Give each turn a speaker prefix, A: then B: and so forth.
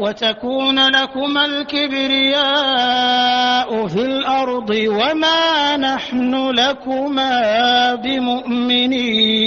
A: وتكون لكما الكبرياء في الأرض وما نحن لكما بمؤمنين.